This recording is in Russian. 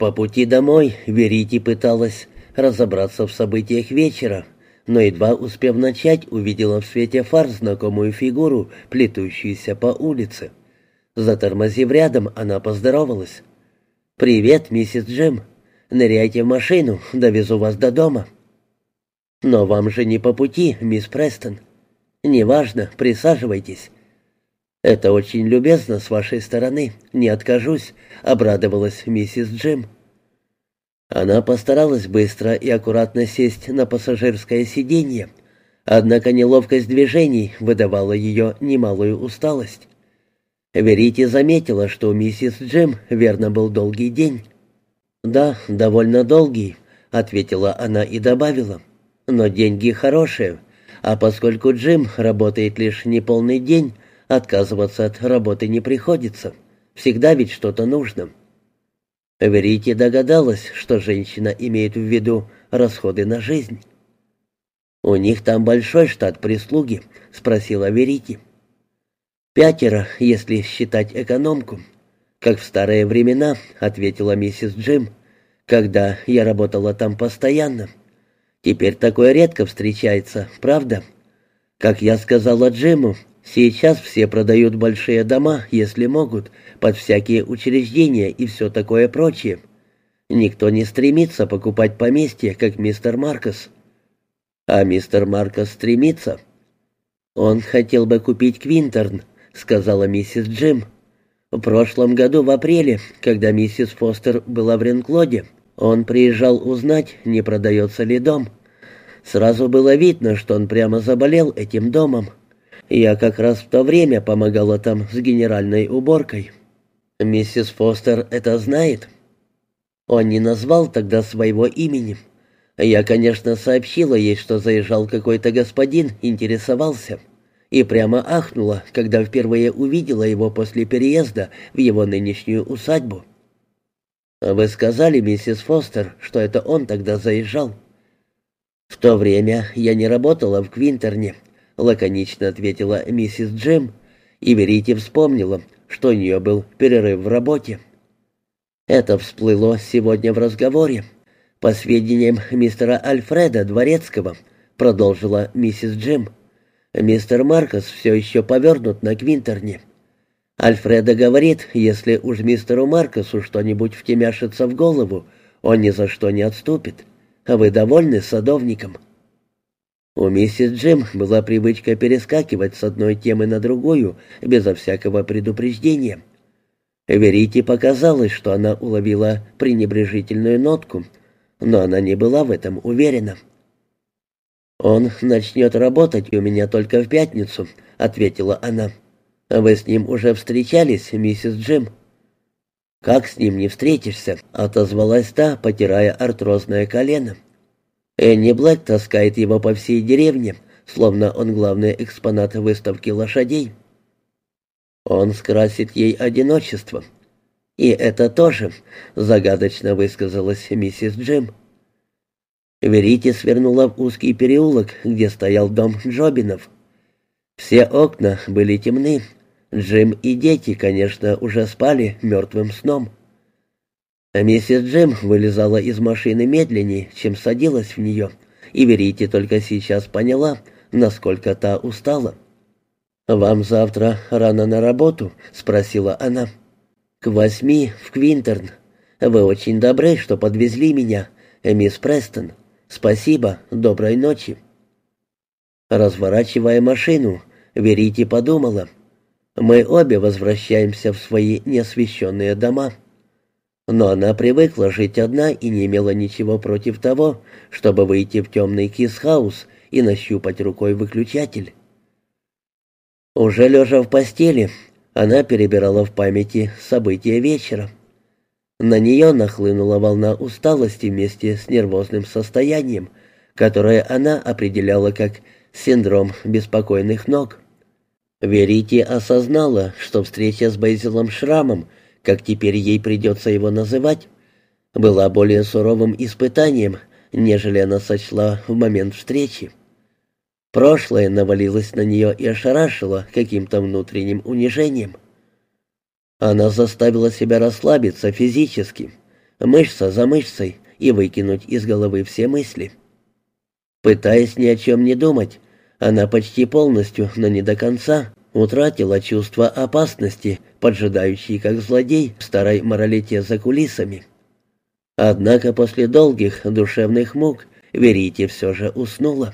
По пути домой Верити пыталась разобраться в событиях вечера, но едва успев начать, увидела в свете фар знакомую фигуру, плетущуюся по улице. Затормозив рядом, она поздоровалась. «Привет, миссис Джим. Ныряйте в машину, довезу вас до дома». «Но вам же не по пути, мисс Престон». «Неважно, присаживайтесь». «Это очень любезно с вашей стороны, не откажусь», — обрадовалась миссис Джим. Она постаралась быстро и аккуратно сесть на пассажирское сиденье, однако неловкость движений выдавала ее немалую усталость. Верите заметила, что у миссис Джим верно был долгий день. «Да, довольно долгий», — ответила она и добавила. «Но деньги хорошие, а поскольку Джим работает лишь неполный день, отказываться от работы не приходится. Всегда ведь что-то нужно». Верите догадалась, что женщина имеет в виду расходы на жизнь. «У них там большой штат прислуги?» — спросила Верите. «Пятеро, если считать экономку. Как в старые времена», — ответила миссис Джим, «когда я работала там постоянно. Теперь такое редко встречается, правда? Как я сказала Джиму, сейчас все продают большие дома, если могут, под всякие учреждения и все такое прочее. Никто не стремится покупать поместье, как мистер Маркос. А мистер Маркос стремится. Он хотел бы купить Квинтерн, — сказала миссис Джим. «В прошлом году в апреле, когда миссис Фостер была в Ренклоде, он приезжал узнать, не продается ли дом. Сразу было видно, что он прямо заболел этим домом. Я как раз в то время помогала там с генеральной уборкой. Миссис Фостер это знает?» Он не назвал тогда своего имени. Я, конечно, сообщила ей, что заезжал какой-то господин, интересовался и прямо ахнула, когда впервые увидела его после переезда в его нынешнюю усадьбу. «Вы сказали, миссис Фостер, что это он тогда заезжал?» «В то время я не работала в Квинтерне», — лаконично ответила миссис Джим, и Верите вспомнила, что у нее был перерыв в работе. Это всплыло сегодня в разговоре. По сведениям мистера Альфреда Дворецкого, продолжила миссис Джим, Мистер Маркос все еще повернут на Квинтерне. Альфреда говорит, если уж мистеру Маркосу что-нибудь втемяшится в голову, он ни за что не отступит. Вы довольны садовником?» У миссис Джим была привычка перескакивать с одной темы на другую, безо всякого предупреждения. Верите показалось, что она уловила пренебрежительную нотку, но она не была в этом уверена. «Он начнет работать у меня только в пятницу», — ответила она. «Вы с ним уже встречались, миссис Джим?» «Как с ним не встретишься?» — отозвалась та, потирая артрозное колено. Энни Блэк таскает его по всей деревне, словно он главный экспонат выставки лошадей. Он скрасит ей одиночество. «И это тоже», — загадочно высказалась миссис Джим. Верите свернула в узкий переулок, где стоял дом Джобинов. Все окна были темны. Джим и дети, конечно, уже спали мертвым сном. А миссис Джим вылезала из машины медленнее, чем садилась в нее, и Верите только сейчас поняла, насколько та устала. «Вам завтра рано на работу?» — спросила она. «К восьми в Квинтерн. Вы очень добры, что подвезли меня, мисс Престон». «Спасибо, доброй ночи». Разворачивая машину, Верите подумала. «Мы обе возвращаемся в свои неосвещенные дома». Но она привыкла жить одна и не имела ничего против того, чтобы выйти в темный кисхаус и нащупать рукой выключатель. Уже лежа в постели, она перебирала в памяти события вечера. На нее нахлынула волна усталости вместе с нервозным состоянием, которое она определяла как синдром беспокойных ног. Верите осознала, что встреча с Бейзелом Шрамом, как теперь ей придется его называть, была более суровым испытанием, нежели она сочла в момент встречи. Прошлое навалилось на нее и ошарашило каким-то внутренним унижением. Она заставила себя расслабиться физически. мышца за мышцей, и выкинуть из головы все мысли. Пытаясь ни о чем не думать, она почти полностью, но не до конца, утратила чувство опасности, поджидающей как злодей в старой моралите за кулисами. Однако после долгих душевных мук Верите все же уснула.